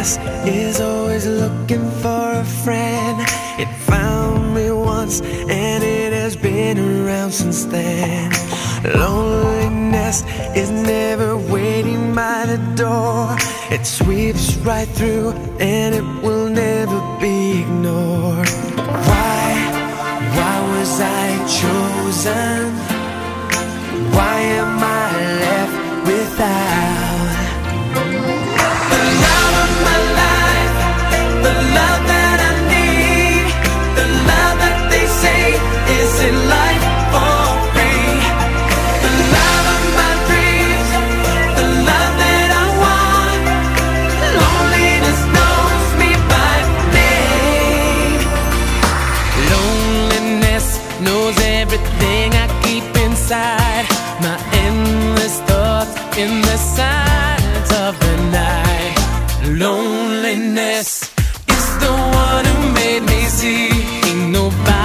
Is always looking for a friend. It found me once and it has been around since then. Loneliness is never waiting by the door. It sweeps right through and it will never be ignored. Why, why was I chosen? Why am I left without knows everything I keep inside. My endless thoughts in the silence of the night. Loneliness is the one who made me see. Ain't nobody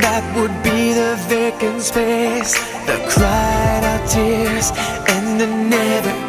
that would be the vacant space, the cried out tears, and the never